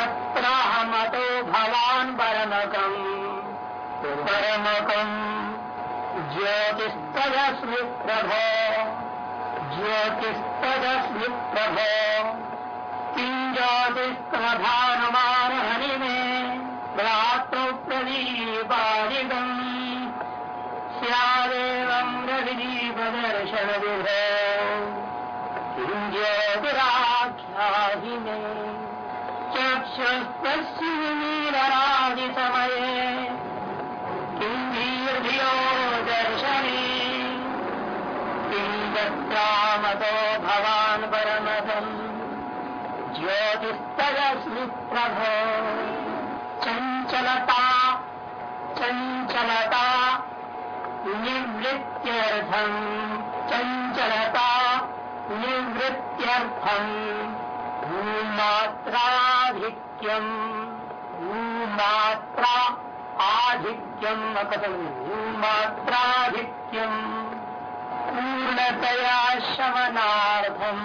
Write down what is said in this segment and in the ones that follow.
तत्राहमतो भवान परमकम परमकम ज्योतिस्तदस्मि प्रभो ज्योतिस्तदस्मि प्रभो किं ज्योतिस्तभानुमानहनि चञ्चलता निवृत्त्यर्थम् भूमात्राधिक्यम् भूमात्रा आधिक्यम् कथम् भूमात्राधिक्यम् पूर्णतया शमनार्थम्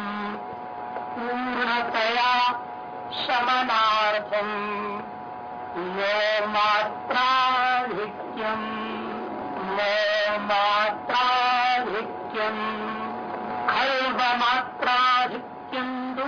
पूर्णतया शमनार्थम् नो मात्राधिक्यम् मात्राधिक्यम् खल्वमात्राधिक्यम् तु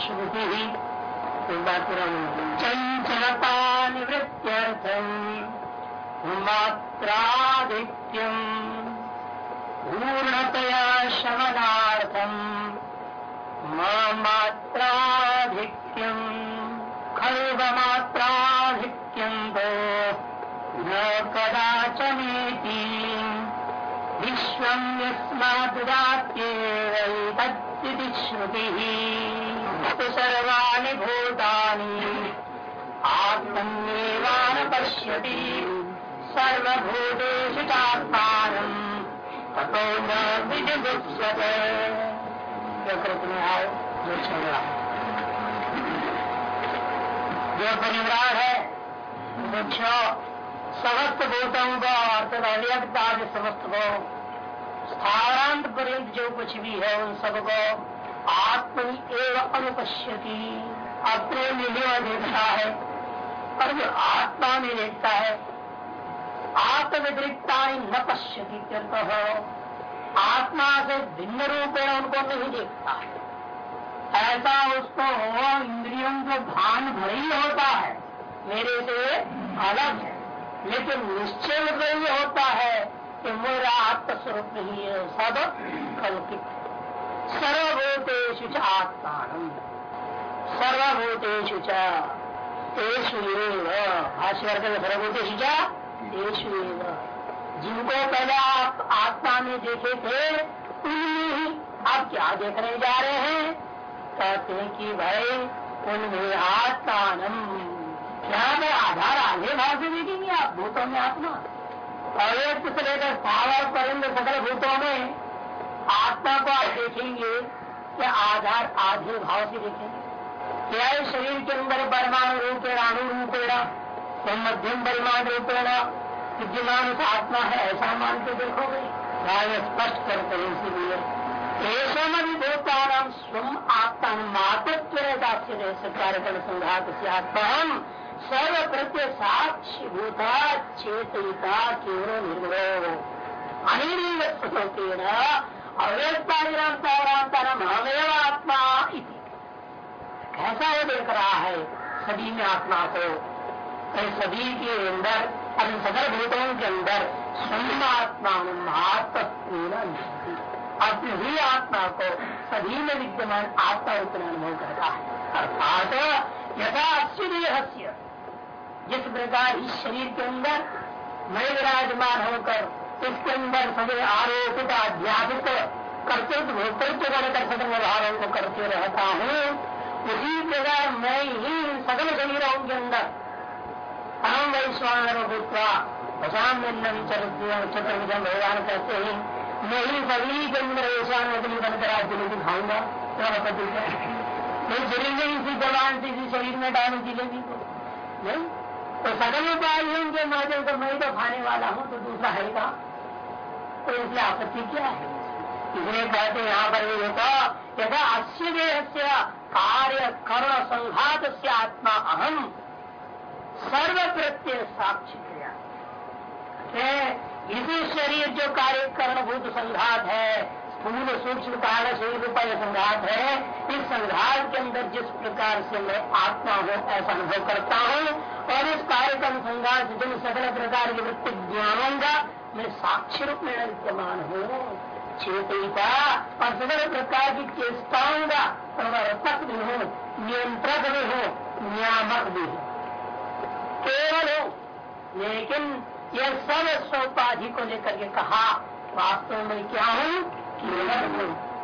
श्रुतिः चंचलता मात्राधिक्यम् पूर्णतया मात्राधिक्यम खर्व खल्वमात्राधिक्यम् भो न कदाचनेति विश्वम् यस्माद्दात्येवैतद्इति श्रुतिः सर्वाणि भूतानि जो परिवार है वृक्षो समस्त भूतों को अर्थात अव्यक्ता समस्त को स्थानांत पर्यंत जो कुछ भी है, उन सब सबको आत्मनि एवं अनुपश्यति। अपने में ही देखता है और जो आत्मा में देखता है। आत्म व्यतिरिक्ता न पश्यति आत्मा से भिन्न रूप है, उनको नहीं देखता ऐसा उसको इंद्रियों को भान भरी होता है। मेरे से अलग है। लेकिन निश्चय मतलब ये होता है कि मेरा आत्मस्वरूप नहीं है सब कल्पित सर्वभूतेषु च आत्मान सर्वभूतेषु जिनको पहले आप आत्मा में देखे थे उनमें ही आप क्या देखने जा रहे हैं कहते हैं कि भाई उनमें आत्मानम क्या मैं आधार आगे भाव से देखेंगे आप भूतों में आत्मा अव्यक्त से लेकर स्थावर करेंगे सकल भूतों में आत्मा को आप देखेंगे क्या आधार आधे भाव से देखेंगे क्या शरीर के अंदर परमाणु रूपेण, अणु रूपेण तो मध्यम परिमाण रूपेण, विद्यमान आत्मा है, ऐसा मान के देखोगे। स्पष्ट करते हैं इसीलिए। एषम विभूतान स्वम आत्मा मातत्व कार्यक्रम संघात से आत्मा सर्व प्रत्यय साक्षी भूता चेतयिता केवल निर्भरो अनिर्वत्तेन अव्यक्तांतरम हमेव आत्मा कैसा वो देख रहा है। सभी में आत्मा को। सभी के अंदर सदर भूतों के अंदर स्वयं आत्मा आत्म अपनी ही आत्मा को सभी में विद्यमान आत्मा रूप अनुभव करता है। अर्थात यथा देहस्य जिस प्रकार इस शरीर के अंदर मैं विराजमान होकर, इसके अंदर सभी आरोपित अध्यापित कर्तृत्व, भोक्तृत्व कर सकल व्यवहारों को करते रहता हूँ उसी प्रकार मैं ही सकल शरीरों के अंदर अहम वैश्वान भूतवा पचाम चतुर्भुजम भगवान कहते हैं, मैं ही सभी के अंदर ऐसा बनकर आज जिलेबी खाऊँगा मैं शरीर में इसी जवान से इसी शरीर में डालू जिलेबी को नहीं तो सकल उपायों के माध्यम से मैं तो खाने वाला हूँ तो दूसरा है का तो इसलिए आपत्ति क्या है? इसलिए कहते यहाँ पर ये होता, यथा अस्य देह से कार्य कर्ण संघात से आत्मा अहम सर्व प्रत्यय साक्षी क्रिया। इसी शरीर जो कार्य कर्ण भूत संघात है, स्थूल सूक्ष्म कारण शरीर रूपा संघात है, इस संघात के अंदर जिस प्रकार से मैं आत्मा हूँ ऐसा अनुभव करता हूँ और इस कार्यक्रम संघात जिन सकल प्रकार के वृत्ति ज्ञानों का मैं साक्षी रूप में विद्यमान हूँ। चेतता और सकल प्रकार की चेष्टाओं का प्रवर्तक भी हूँ, नियंत्रक भी हूँ, नियामक भी हो। केवल हो, लेकिन यह सब स्वपाधि को लेकर के कहा, वास्तव में क्या हूँ?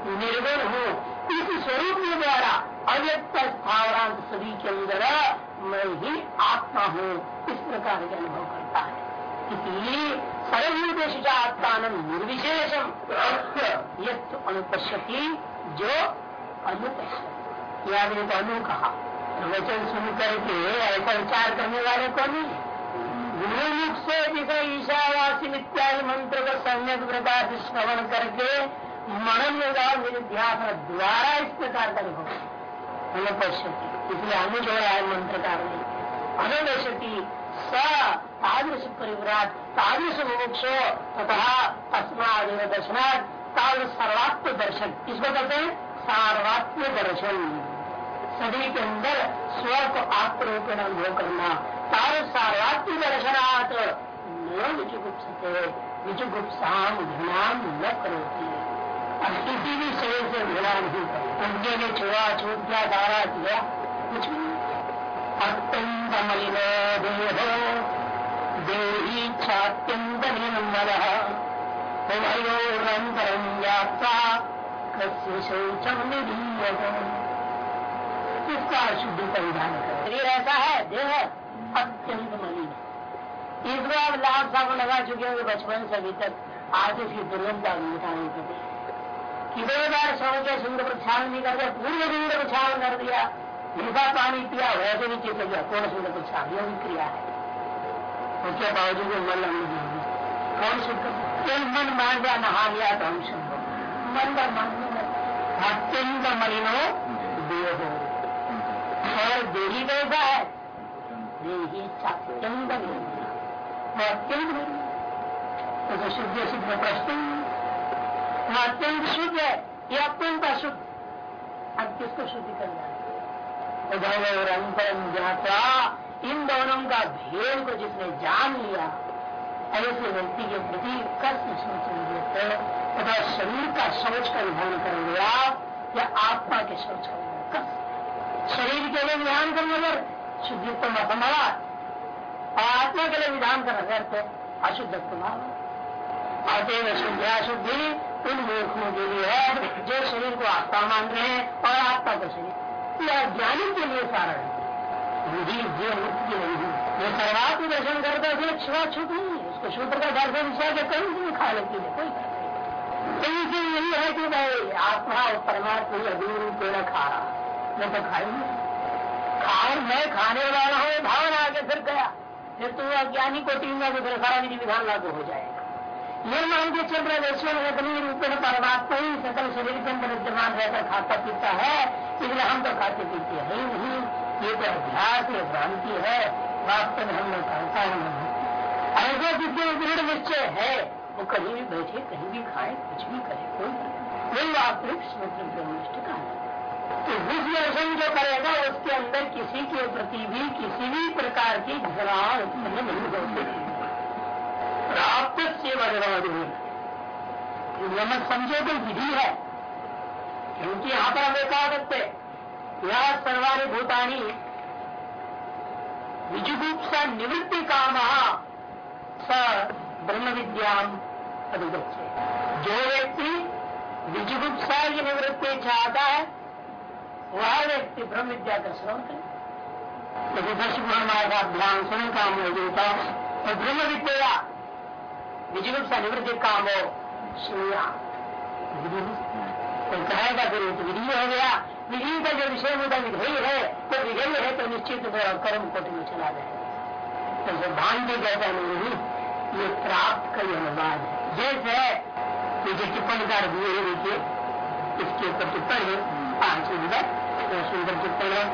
निर्गुण हो। इस स्वरूप के द्वारा अव्यक्त स्थावरांत सभी के अंदर मैं ही आत्मा हूँ, इस प्रकार के अनुभव करता है। इसलिए सर्वोदेश आत्मान निर्विशेषम। यद अनुपश्यति जो अनुपश्य या तो अनु कहा वचन सुन करके ऐसा विचार करने वाले को नहीं ईशावासी इत्यादि मंत्र को सम्यक प्रकार से श्रवण करके मनन निध्यासन द्वारा इस प्रकार का अनुभव। अनुपश्यति। इसलिए अनुजोड़ा है मंत्रकार ने अनुदशति स परिवराट तादृश मुमुक्षो तथा तस्मादेव दर्शनाथ तादृश सर्वात्म दर्शन इसको कहते हैं? सार्वात्म दर्शन सभी के अंदर स्व को आत्मरूपेण अनुभव करना। तार सार्वात्म दर्शनाथ न विजुगुप्साम घृणाम न करोती। अब किसी भी शरीर से घृणा नहीं उनके लिए छुआ छूट क्या धारा किया कुछ भी अत्यंत मलिनो देहो यात्रा कस्य शौचम इसका शुद्धि कर शरीर ऐसा है देह अत्यंत मलिन इस बार लाभ साबुन लगा चुके होंगे बचपन से अभी तक आज इसकी दुर्गंधा मिटाने के लिए कितने बार सौ के सुंदर प्रक्षालन नहीं कर दिया पूर्ण सुंदर प्रक्षालन कर दिया जैसा पानी पिया वैसे भी चित गया पूर्ण सुंदर प्रक्षालन भी क्रिया है उसके बावजूद मन नहीं कौन शुद्ध केवल मन मान दिया नहा लिया तो हम शुद्ध मन का मान अत्यंत मलिनो देह और देही कैसा है अत्यंत वो अत्यंत तो प्रश्न वो अत्यंत शुद्ध है, ये अत्यंत अशुद्ध अब किसको शुद्धि करना है? और अंतरम जाता इन दोनों का भेद को जिसने जान लिया ऐसे व्यक्ति के प्रति कष्ट सोच तथा शरीर का शौच का विधान कर लिया, या आत्मा के शौच का विधान शरीर के लिए विधान करने पर शुद्धित्व असंभव और आत्मा के लिए विधान करना व्यर्थ अशुद्धत्व अतएव शुद्ध शुद्धि उन मूर्खों के लिए है जो शरीर को आत्मा मान रहे हैं और आत्मा को शरीर यह ज्ञानी के लिए कारण है। जो मुक्ति नहीं है जो सर्वात्म दर्शन करता है छुआ छूट नहीं है, उसको शूत्र का दर्शन विषय के कहीं भी खा लेती है, कोई इनकी यही है कि भाई आत्मा और परमात्मा ही अधूर पेड़ा खा रहा मैं तो खाई खाए मैं खाने वाला हूँ, भावना आगे फिर गया। फिर तो अज्ञानी को टीम में फिर सारा विधि विधान लागू हो जाएगा। ये मान के चल रहा ईश्वर रजनी रूप में परमात्मा ही सकल शरीर के अंदर विद्यमान रहकर खाता पीता है, इसलिए हम तो खाते पीते हैं। नहीं ये तो अभ्यास है, भ्रांति है, वास्तव में हम लोग करता है। ऐसा जिसके दृढ़ निश्चय है, वो कहीं भी बैठे, कहीं भी खाए, कुछ भी करे, कोई वही वास्तविक समुद्र ब्रह्मनिष्ठ का तो उस दर्शन जो करेगा, उसके अंदर किसी के प्रति भी, किसी भी प्रकार की घृणा उत्पन्न नहीं होती। प्राप्त से वज़न मत समझो तो विधि है। क्योंकि यहाँ पर हम कहा करते यह सर्वाणी भूतानी विजुगुप्सा निवृत्ति काम स ब्रह्म विद्याम अधिगछे जो व्यक्ति विजुगुप्सा की निवृत्ति चाहता है, वह व्यक्ति ब्रह्म विद्या का श्रवण करे। दर्श का ध्यान काम हो ब्रह्म विद्या निवृत्ति काम हो श्रेया कोई कहेगा फिर तो विधि हो गया, विधि का जो विषय होता विधेय है तो विधेय है तो निश्चित कर्म कोटि में चला जाएगा। तो सिद्धांत कहता नहीं, ये प्राप्त का ही अनुवाद है। जैसे मुझे टिप्पणी कार दिए है, देखिए, इसके ऊपर टिप्पण है, पाँच सुंदर टिप्पणी है।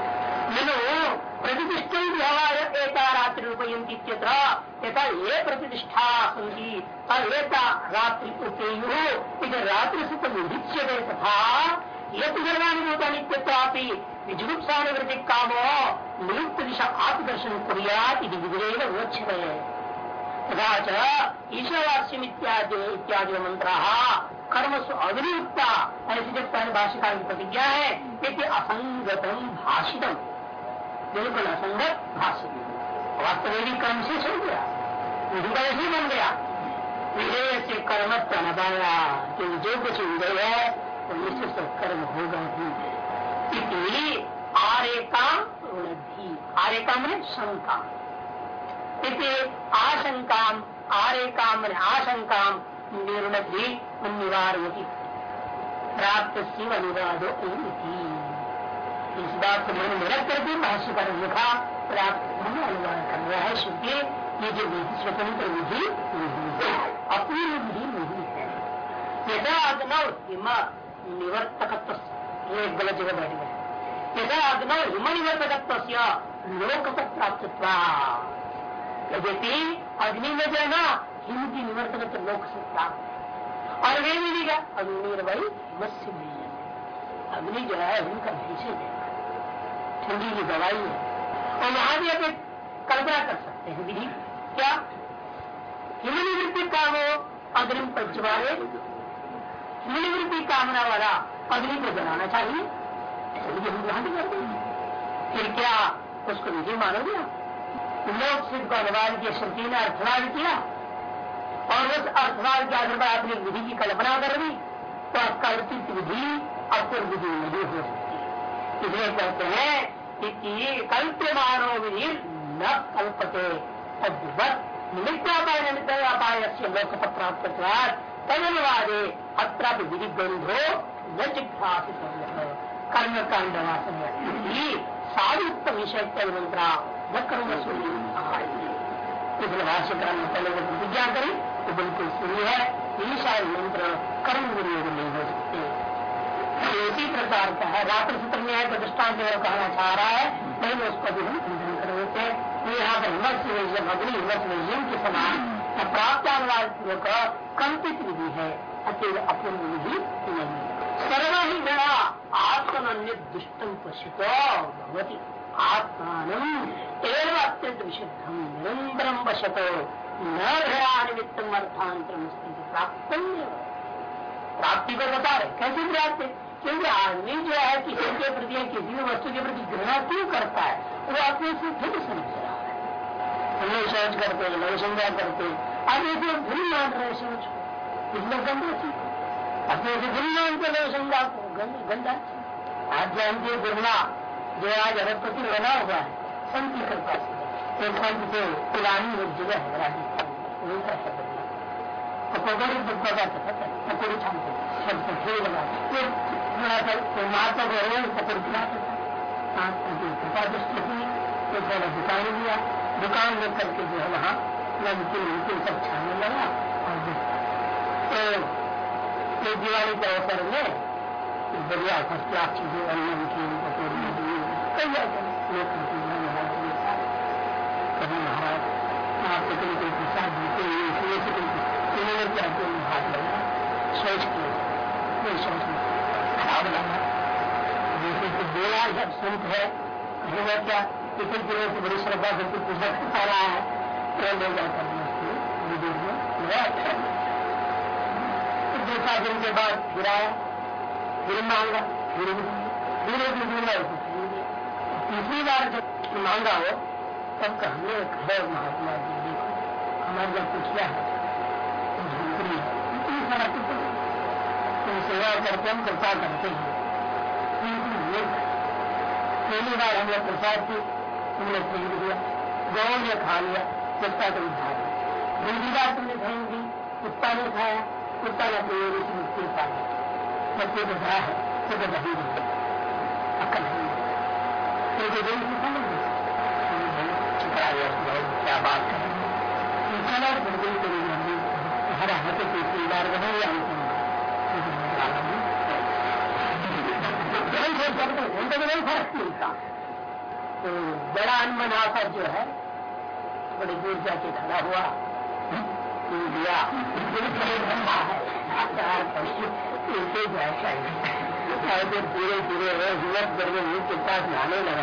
प्रतिष्ठा व्यवहार एका रात्रि उपयंती यथा ये प्रतिष्ठा रात्रि रात्रि सुख विधिच्य तथा नित्यत्रापि विजुगुप्सानुवृत्ति कामो दिशा आत्मदर्शन इति विधिरेव तथा इत्यादि मंत्र कर्म से अविनियुक्ता ऐसे जब पहले प्रतिज्ञा है असंगतम भाषितम। बिल्कुल असंगत भाषित वास्तविक कर्म से चल गया विधि का ऐसे बन गया। विजय से कर्म तनबाया क्योंकि जो कुछ विजय है तो निश्चित कर्म होगा ही। आरे काम आरे काम में शंका। आशंका आरे काम आशंका निर्णधि निवारयती प्राप्त शिव निवादो इस बात को मैंने मेरा करके भाष्य कर लिखा प्राप्त अनुवाद कर रहा है शुद्ध ये जो विधि, स्वतंत्र विधि अपूर्व विधि नहीं है। यदा अग्नव हिम निवर्तकत्व जगह यदा अग्नव हिम निवर्तकत्व लोकपत प्राप्त यद्यपि अग्नि में जो है ना हिम की निवर्तकत्व लोक से प्राप्त और वे मिलेगा अग्नि भाई मत्स्य अग्नि जो है, हिम का भेषज है। ठंडी की दवाई है। और वहाँ भी आप कल्पना कर सकते हैं। विधि क्या? हिमनिवृत्ति काम हो अग्निम पंचवारे हिमनिवृत्ति कामना वाला अग्नि को जलाना चाहिए। हम करते हैं। फिर क्या? उसको विधि मानोगे लोग सिद्ध को अनुवाद किया श्रुति ने अर्थवाद किया। और उस अर्थवाद के आधार पर आपने विधि की कल्पना कर दी तो कल्पित विधि अपूर्व विधि नहीं हो सकती। इसलिए कहते हैं कि कल्प्यमानो विधि न कल्पते। तद्वत निमित्तापाय निमित्तापाय से लोक प्राप्त तदनुवादे अत्र विधि गंधो न जिज्ञासित कर्म कांड साधुत्व विषय मंत्रा न कर्म इसलिए भाष्य कर्म पहले जब प्रतिज्ञा करें तो बिल्कुल सही है ईशा मंत्र कर्म विनियोग नहीं हो सकते इसी प्रकार का है। रात्र सूत्र में है प्रतिष्ठान जो कहना चाह रहा है पहले उसको भी हम खंडन कर देते हैं यहाँ पर हिमस विजय अग्नि हिमस विजय के समान प्राप्त अनुवाद कंपित विधि है, अकेले अपूर्ण विधि नहीं सर्व ही गणा आत्मन्य दुष्टम पशुतो भगवती आत्मान एवं अत्यंत विशुद्धम निरंतरम पशतो न घड़ा निमित्तम अर्थांतरम प्राप्त प्राप्ति को बता रहे कैसे प्राप्त क्योंकि आदमी जो है किसी के प्रति या किसी भी वस्तु के प्रति घृणा क्यों करता है? वो अपने से भिन्न समझ रहा है। सोच करते हैं नवसंज्ञा करते आगे से भिन्न मान रहे सोच इसमें गंदा चीज़ अपने से भिन्न मानते नवसंज्ञा को। गंदा आज जानते गुरना जो आज अरबपति बना हुआ है, संत की कृपा से एक संत से पुरानी एक जगह है, राजस्थान पकौड़ी दुखा का पकौड़ी छानते शब्द खेल लगा सा माता को रोज पकड़ खिलाते कृपा दृष्टि हुई तो थोड़ा दुकान लिया दुकान में करके जो है वहाँ नमकीन नमकीन सब छाने लगा और तो दिवाली के अवसर में बढ़िया फ़र्स्ट क्लास चीज़ें और नमकीन पकौड़ी कई कभी महाराज आपको कहीं कोई प्रसाद देते हैं इसलिए से कोई क्या हाथ लगा सोच के कोई सोच खराब लगा जैसे तो बोला जब संत है। कहेगा क्या इसी दिनों से बड़ी श्रद्धा भक्ति पूजा करता रहा है तो ले जाकर विदेश में दो चार दिन के बाद गिराया फिर मांगा फिर धीरे धीरे मिला तीसरी बार जब मांगा हो तब कहने है महात्मा जी देखो हमारे जब पूछा है है इतनी सारा तुम सेवा करते हम कृपा करते हैं। पहली बार हमने प्रसाद की तुमने फेंक दिया गौ ने खा लिया कुत्ता तो उद्धार दूसरी बार तुमने फेंक दी कुत्ता ने खाया, कुत्ता ने अपनी ओर से मुक्ति पाई। बच्चे को है तो नहीं अकल है। से समझ छिपा क्या बात है चलो बिल्कुल करेंगे हर हाथ तीसरी बार बने या उनको तो नहीं फ़र्क मिलता तो बड़ा अनमनाफा जो है बड़ी दूर जाके खड़ा हुआ धीरे धीरे करके मुँह के पास नहाने लगा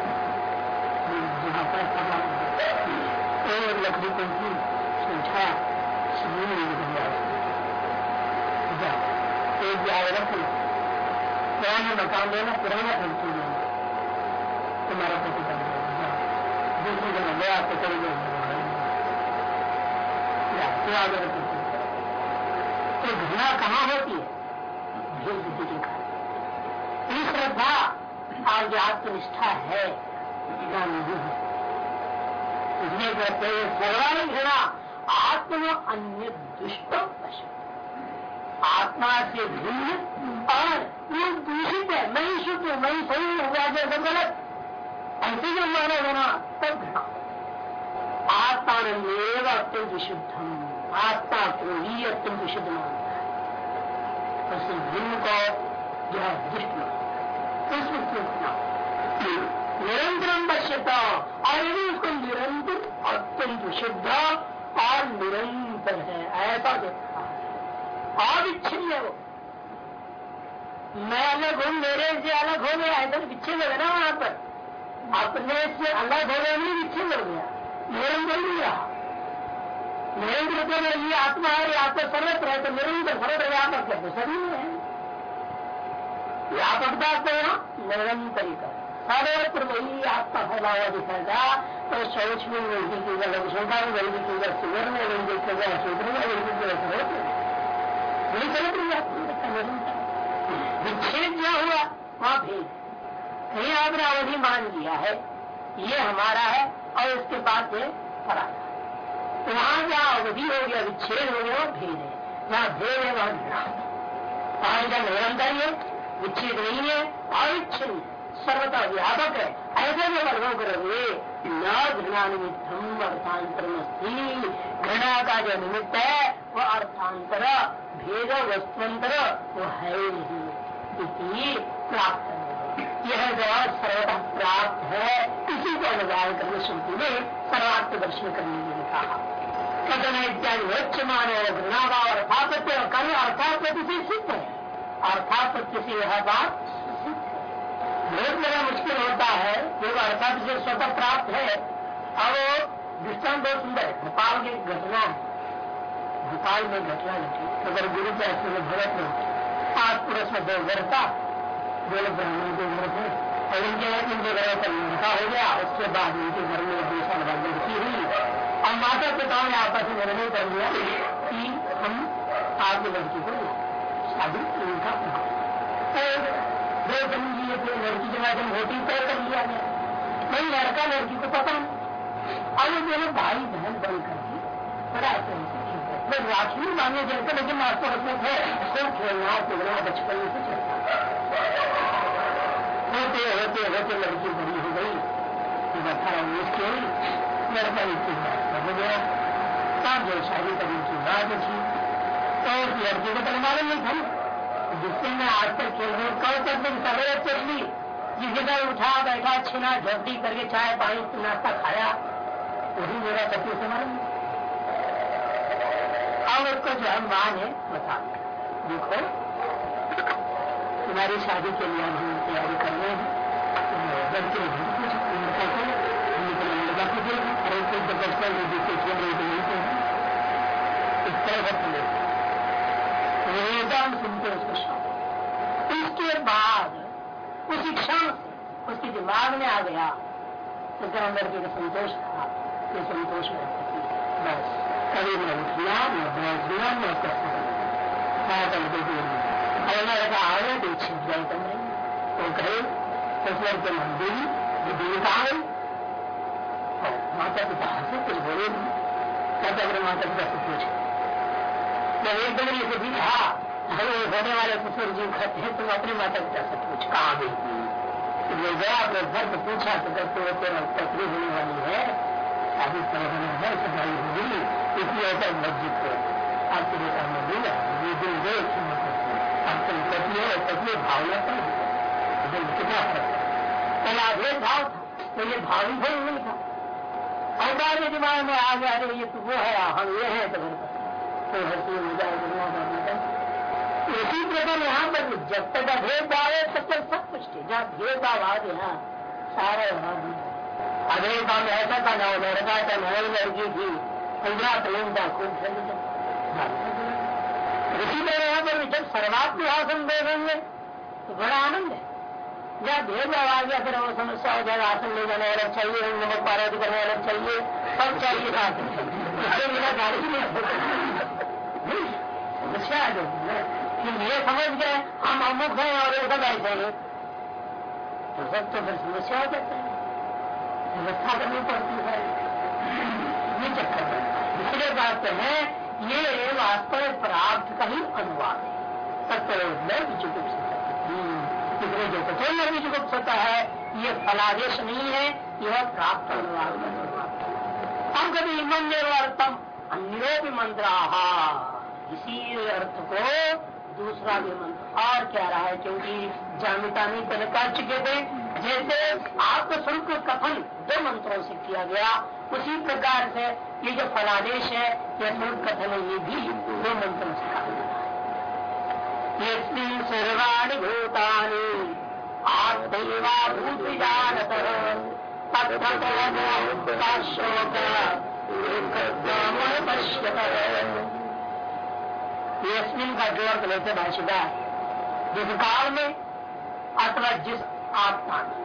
और लकड़ी को समूह नहीं एक मकान पुराना फ़ंक्शन देना तुम्हारा देगा दूसरी जगह गया तो करेंगे तो घृणा कहाँ होती है भेद बुद्धि श्रद्धा आत्मनिष्ठा है नहीं है। इसलिए कहते हैं सर्वाणी घृणा आत्मा अन्य दुष्ट आत्मा से भिन्न और वो दूषित है। मैं ही शुद्ध हूँ, मैं ही सही हुआ जो सब गलत। ऐसे जो माना होना, तब घृणा। आत्मानंदेव अत्यंत विशुद्धम आत्मा को ही अत्यंत विशुद्ध मानता है। उससे भिन्न को जो है दुष्ट मानता है। उसमें क्यों निरंतर पश्यता। और यदि उसको निरंतर अत्यंत विशुद्ध। और निरंतर है। ऐसा देखा है। अविच्छिन्न है। वो मैं अलग हूँ, मेरे से अलग हो गया ऐसा विच्छिन्न है ना वहाँ पर। अपने से अलग हो गया नहीं विच्छिन्न हो गया। निरंतर नहीं रहा। निरंतर तो ये आत्मा है आत्मा सर्वत्र है तो निरंतर सर्वत्र व्यापक है तो सभी है। व्यापकता को निरंतर ही कर सर्वत्र वही आत्मा फैला हुआ दिखाएगा तो शौच में वही दिखेगा लघुशंका में वही दिखेगा सुगर में वही दिखेगा सूत्र में वही दिखेगा वही विच्छेद जो हुआ, वहाँ भेद कहीं आपने अवधि मान लिया है। ये हमारा है, और इसके बाद ये फरा तो वहाँ जहाँ अवधि हो गया, विच्छेद हो गया वो भेद है। जहाँ भेद है, वहाँ घृणा और जब निरंतर है विच्छेद नहीं है अविच्छिन्न सर्वता व्यापक है। ऐसे में अनुभव करोगे न घृणा निमित्तम अर्थांतर घृणा का जो निमित्त है वो अर्थांतर, भेद वस्तुअंतर वो है नहीं प्राप्त यह जवाब सर्वतः प्राप्त है। इसी को अनुवाद करने श्रुति ने सर्वार्थ दर्शन करने के लिए कहा। कथन इत्यादि घृणाभाव अर्थापत्य और कल अर्थापत्ति से सिद्ध है। अर्थापत्ति से यह बात बहुत बड़ा मुश्किल होता है जो अर्थात से स्वतः प्राप्त है, अब दृष्टान बहुत सुंदर है। भोपाल की घटना है। भोपाल में घटना लिखी अगर गुरु के ऐसे में भरत में पाँच पुरुष में दो वर्ता, दो ब्राह्मण के घर थे और इनके इनके घर पर लड़का हो गया, उसके बाद इनके घर में साल बाद लड़की हुई। और माता पिताओं ने आपस में निर्णय कर लिया कि हम आपकी लड़की को शादी दो जन्म लिए थे लड़की बाद जब वोटिंग तय कर लिया गया। नहीं लड़का लड़की को पता नहीं अब वो दोनों भाई बहन बन करके बड़ा प्रेम से खेलते हैं। राखी मांगे जैसे लेकिन मास्टर रखते थे खूब खेलना कूदना बचपन में से चलता होते होते होते लड़की बड़ी हो गई। अठारह उन्नीस की हुई लड़का बात हो गया। तब जो शादी करने की बात थी। तो लड़की को तो मालूम नहीं था जिससे मैं आज तक खेल रही हूँ कल तक मैं सवेरे चल ली जिस जगह उठा बैठा, छीना, झोपड़ी करके चाय पानी नाश्ता खाया। वही मेरा सत्य से मालूम अब उसको जो है माँ ने बता। देखो, तुम्हारी शादी के लिए हम तैयारी कर रहे हैं। लड़के कुछ लड़का ज़बरदस्त जिससे खेल रहे इस तरह से वेदांत सुनते उसको शादी इसके बाद, उसी क्षण उसके दिमाग में आ गया उसके अंदर के संतोष था ये संतोष में बस, कभी न उठना न बैठना न करना लगा आगे तो छिप जाए तो नहीं। तो कहे ससुर के मंदिर बुद्धि कहा गई। माता पिता से कुछ बोले नहीं। कहते अगर माता पिता से पूछे जब एक दिन ये भी था अरे होने वाले ससुर जी कहते हैं, तुम अपने माता पिता से पूछ। कहा गई। तो गया अपने घर को पूछा तो कहते हो तेरा तकलीफ़ होने वाली है शादी होने है सफ़ाई होगी इसलिए ऐसा मस्जिद को आपके बेटा में दिया ये दिन गए अब तुम पत्नी है पत्नी भावना पर कितना फ़र्क पहला भेदभाव था तो ये भावी भाई नहीं था। और बाद में दिमाग में आ गया अरे ये तो वो है हम ये है तो तो इसी प्रकार यहाँ पर जब तक अभेदभाव है, तब तक सब कुछ थे जहाँ भेदभाव आ गया, सारा अभेदभाव में ऐसा था ना लड़का था न लड़की थी। पंद्रह प्रेम था। खूब इसी तरह यहाँ पर जब सर्वात्म आसन देखेंगे तो बड़ा आनंद है। जब भेदभाव आ गया, फिर वो समस्या हो जाएगा, आसन ले जाने अलग चाहिए नमक पार्वती करने अलग चाहिए, सब चाहिए समस्या आ जाएगी ये समझ गए, हम अमुक हैं और ये सब ऐसे हैं। तो सब तो फिर समस्या हो जाता है। व्यवस्था करनी पड़ती है। ये चक्कर इसलिए बात है, ये वास्तव प्राप्त का ही अनुवाद है। तत्व इसलिए जो कठोर निर्मित गुप्तता है, ये फलादेश नहीं है, यह प्राप्त अनुवाद हम कभी इमन अन्यो भी मंत्र। इसी अर्थ को दूसरा भी मंत्र और क्या रहा है क्योंकि जामिता नहीं पहले कर चुके थे, जैसे आत्मस्वरूप कथन दो मंत्रों से किया गया, उसी प्रकार से ये जो फलादेश है यह स्वरूप कथन ये भी दो मंत्रों से कहा गया सर्वाणि भूतानि आत्मैवा भूतिजानत यस्मिन का जो अर्थ लेते भाषिका जिस काल में अथवा जिस आत्मा में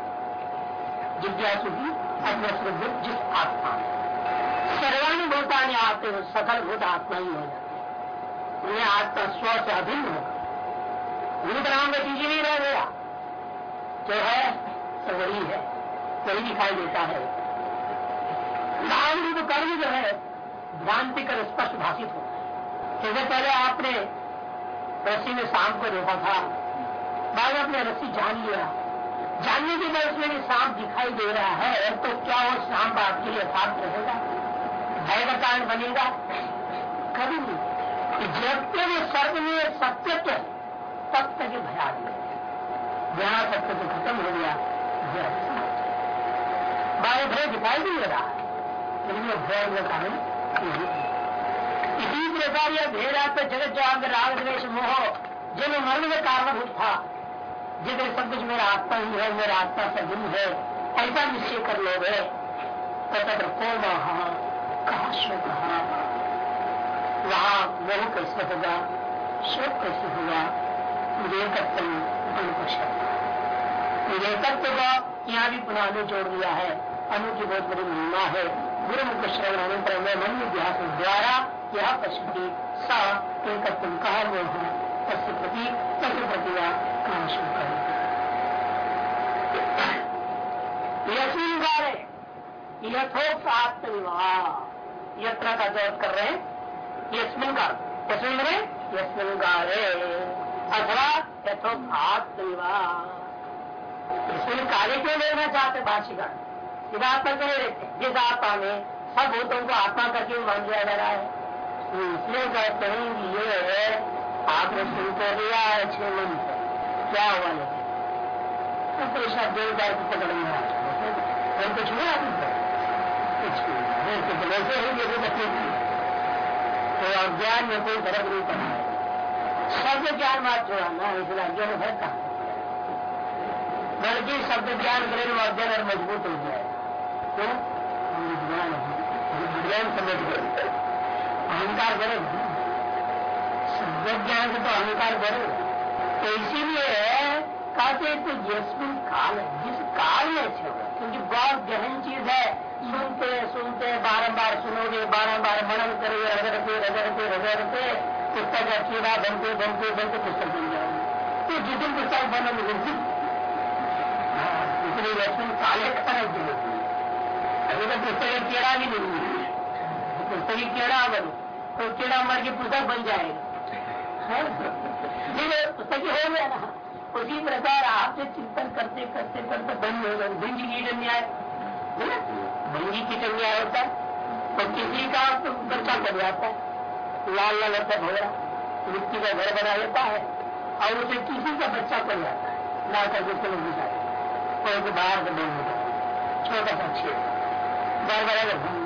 जिज्ञासु की अथवा श्रद्धित जिस आत्मा में। सर्वाणी भूतानि आते हो सकल भूत आत्मा ही हो जाते उन्हें आत्मा स्व से अभिन्न होगा भूत नाम का चीज़ नहीं रह गया। जो है तो वही है। वही दिखाई देता है। नाम रूप कर्म जो है भ्रांति कर स्पष्ट भाषित है। जैसे पहले आपने रस्सी में सांप को देखा था। बाद में अपने रस्सी जान लिया। जानने के बाद उसमें सांप दिखाई दे रहा है तो क्या वो सांप आपके लिए यथार्थ रहेगा? भय का कारण बनेगा? कभी नहीं। जब तक वो सर्व में सत्यत्व तब तक ये भया जहाँ सत्य तो खत्म हो गया। बारे भय दिखाई नहीं दे रहा। है लेकिन वो भय का कारण इसी प्रकार यह भेद आपके जगत जो आपके राग द्वेश मोह जब मरण का कारणभूत था जिधर सब कुछ मेरा आत्मा ही है, मेरा आत्मा से भिन्न है, ऐसा निश्चय कर लोगे तथा को महा कहा शोक वहाँ मोह कैसे होगा? शोक कैसे होगा? विवेकत्व विवेकत्व का यहाँ भी पुनः अनु जोड़ दिया है। अनु की बहुत बड़ी महिमा है। गुरु मुख श्रवण अनंतर में मन इतिहास द्वारा यह पश्चिमी स एकत्व कहा वो है। तस्य प्रति तस्य प्रतिया शुरू काल यथोक्त विवाह यत्र का ज़रूरत कर रहे हैं। यस्मिन काल यस्मिन काले अथवा यथोक्त विवाह इसमें क्यों लेना चाहते भाषिका सीधा आत्मा क्यों लेते जिस आत्मा में सब भूतों को आत्मा करके मान लिया जा रहा है। तो इसलिए कहते हैं ये आपने शुरू कर दिया है छह मन क्या हुआ लेकिन कृष्ण देवदार की पकड़ में आया कुछ हुआ कुछ वैसे ही ये तकलीफ़ तो अज्ञान में कोई फ़र्क नहीं पड़ा। है शब्द ज्ञान मात्र हुआ। ना इसलिए अज्ञान फ़र्क कहा बल्कि शब्द ज्ञान करें वो अध्ययन और मज़बूत हो जाए विज्ञान विज्ञान समझ गए। अहंकार शब्द ज्ञान से तो अहंकार बढ़ेगा तो इसीलिए कहते तो यशमिन काल है जिस काल में अच्छे होगा क्योंकि बहुत गहन चीज़ है। सुनते सुनते बारम्बार सुनोगे बारम्बार मनन करोगे, रगड़ते रगड़ते रगड़ते पुस्तक का कीड़ा बनते बनते बनते पुस्तक बन जाओगे। तो जिस दिन पुस्तक बनोगे उस दिन इसलिए लक्ष्मण काले खरच होती अभी तो पुस्तक कीड़ा भी नहीं है पुस्तक कीड़ा बनो तो कीड़ा मर के पुस्तक बन जाएगा। पुस्तक हो गया ना। उसी प्रकार आपसे चिंतन करते करते करते बन हो गए। भिंज कीट न्याय है। ना? भंगी कीट न्याय होता है। तो किसी का तो बच्चा बन जाता है। लाल लाल होता घोड़ा मिट्टी का घर बना लेता है और उसे किसी का बच्चा बन जाता है। लाल का उसको लोग जाता को बाहर से बन होता छोटा सा छेद। बार बार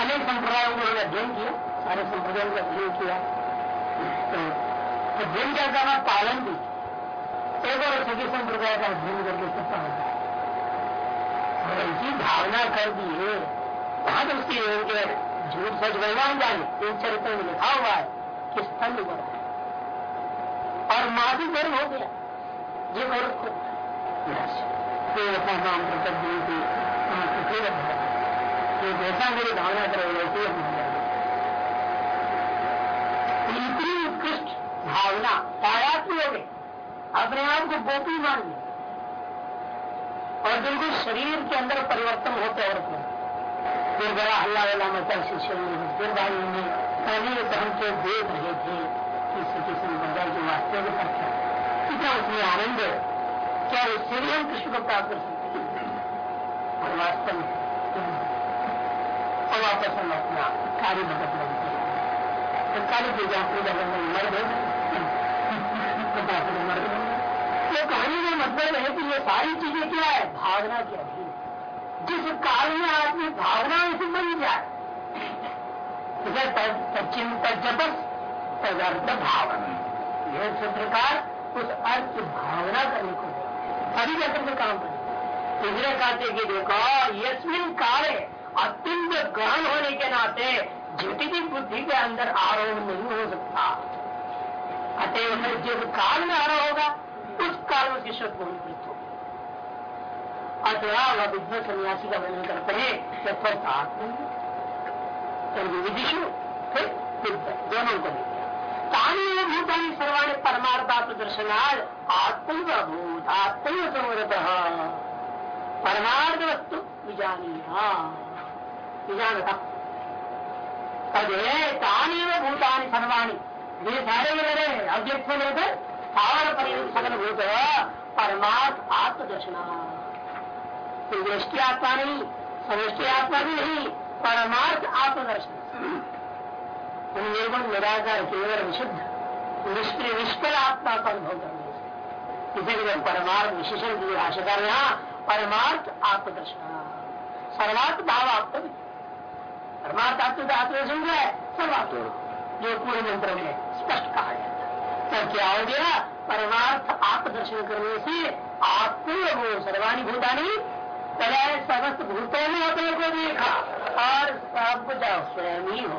अनेक संप्रदायों को उन्होंने अध्ययन किया, सारे संप्रदायों का अध्ययन किया। तो अध्ययन क्या करना पालन भी एक और सभी संप्रदाय का अध्ययन करके होता है। और ऐसी भावना कर दी है वहाँ तो उसकी झूठ सच भगवान जाने एक चरित्र में लिखा हुआ है कि स्तंभ है। और माफ़ी गर्व हो गया जो औरत को काम जैसा मेरी भावना करे, वैसे इतनी उत्कृष्ट भावना तायात्मी हो अपने आप को गोपी मान लिया। और बिल्कुल शरीर के अंदर परिवर्तन होते और फिर बड़ा हल्ला वल्ला मचा शिष्य फिर भाई उन्हें पहले तो हम तो देख रहे थे किसी किसी बदल जो वास्तविक क्या। कितना उसमें आनंद है। क्या उससे भी हम कृष्ण को प्राप्त कर सकते हैं? और वास्तव में हम अपना कार्य भगत बनते हैं। तो तो कहानी का मतलब है कि ये सारी चीज़ें क्या है? भावना के अधीन। जिस काल में आदमी भावना से बन जाए पश्चिम तजपस तदर्थ भावना। यह सूत्रकार उस अर्थ की भावना करने को जाकर के काम करें। इसलिए कहते कि देखो यशमिन काले अत्यंत ग्रहण होने के नाते झटिति बुद्धि के अंदर आरोप नहीं हो सकता। अतएव जिस काल में आरोप होगा, उस काल में उसकी अनुपृत होगी अतः सन्यासी का वर्णन करते हैं यथार्थ विदिशु फिर दोनों को भी तानी भूतानी सर्वाणी परमार्थात्म दर्शनार्थ आत्म भूत आत्म समृत परमार्थ वस्तु विजानी विजानता तदे सर्वाणी ये सारे मेरे अव्यक्त से लेकर सावर परिणत सकल भूत परमार्थ आत्मदर्शना दृष्टि आत्मा नहीं समृष्टि आत्मा भी नहीं परमार्थ आत्मदर्शन निर्गुण निराकार केवल विशुद्ध निष्क्रिय निष्कल आत्मा का अनुभव करने से इसे परमार्थ विशेषण की भाषाकार यहाँ परमार्थ आत्मदर्शन सर्वार्थ भाव आप परमार्थ आत्म आत्मदर्शन क्या है सर्वार्थ जो पूरे मंत्र में स्पष्ट कहा गया था। तब क्या हो गया? परमार्थ आत्मदर्शन करने से आत्म वो सर्वाणी भूतानी पहले समस्त भूतों में अपने को देखा। और सब स्वयं ही हो।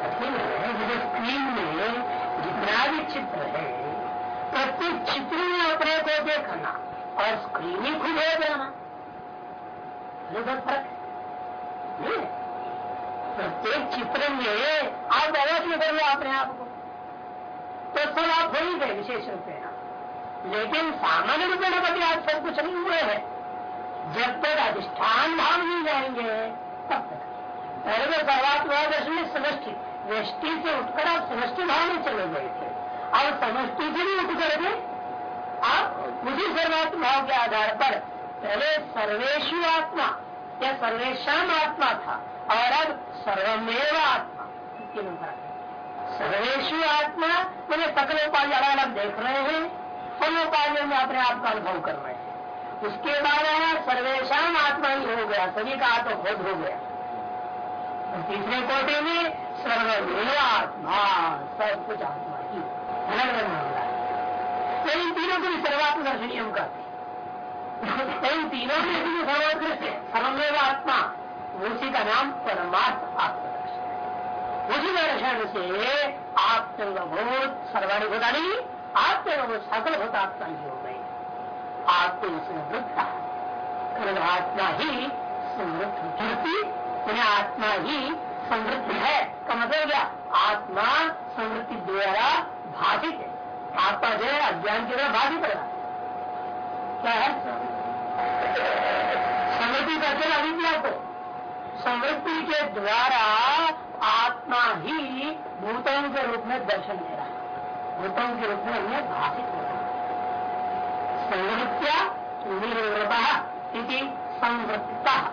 कठिन है जैसे स्क्रीन में जितना भी चित्र है, प्रत्येक चित्र में अपने को देखना। और स्क्रीन ही खुद हो जाना बहुत फ़र्क है प्रत्येक चित्र में आप अवश्य करिए अपने आप को तो सब आप हो ही गए विशेष रूप में लेकिन सामान्य रूप में कभी आप सब कुछ नहीं हुए हैं जब तक अधिष्ठान भाव नहीं जाएँगे तब तक पहले तो सर्वात्मा दर्शन में समष्टि व्यष्टि से उठकर आप समष्टि भाव में चले गए थे अब समष्टि से भी उठ करके आप उसी सर्वात्म भाव के आधार पर पहले सर्वेशु आत्मा या सर्वेशम आत्मा था, और अब सर्वमेव आत्मा। तीनों आत्मा, मैंने सकल उपाय अलग अलग देख रहे हैं सब उपायों में अपने आप का अनुभव कर रहे हैं। उसके बाद आया सर्वेशम आत्मा ही हो गया, सभी का आत्मा खुद हो गया। तीसरे कोटे में, सर्वमेव आत्मा, सब कुछ आत्मा ही अलग अलग मामला है। इन तीनों को भी सर्वात्म दर्शन हम कहते इन तीनों में भी सर्वोत्कृष्ट सर्वमेव आत्मा उसी का नाम परमार्थ आत्मदर्शन उसी दर्शन से आत्मभूत सर्वाणी भूतानी आत्मभूत सकल भूत आत्मा ही हो गई आत्म समृद्ध आत्मा ही। समृद्ध कीर्ति उन्हें आत्मा ही समृद्ध है का मतलब क्या आत्मा समृद्धि द्वारा भाषित है। आत्मा जो है, अज्ञान की तरह भाषित रहा क्या है? समृद्धि करते अविद्या को समृद्धि के द्वारा आत्मा ही भूतों के रूप में दर्शन दे रहा है। भूतों के रूप में उन्हें भाषित हो रहा है। संवृत्या निर्वृता समृत्ता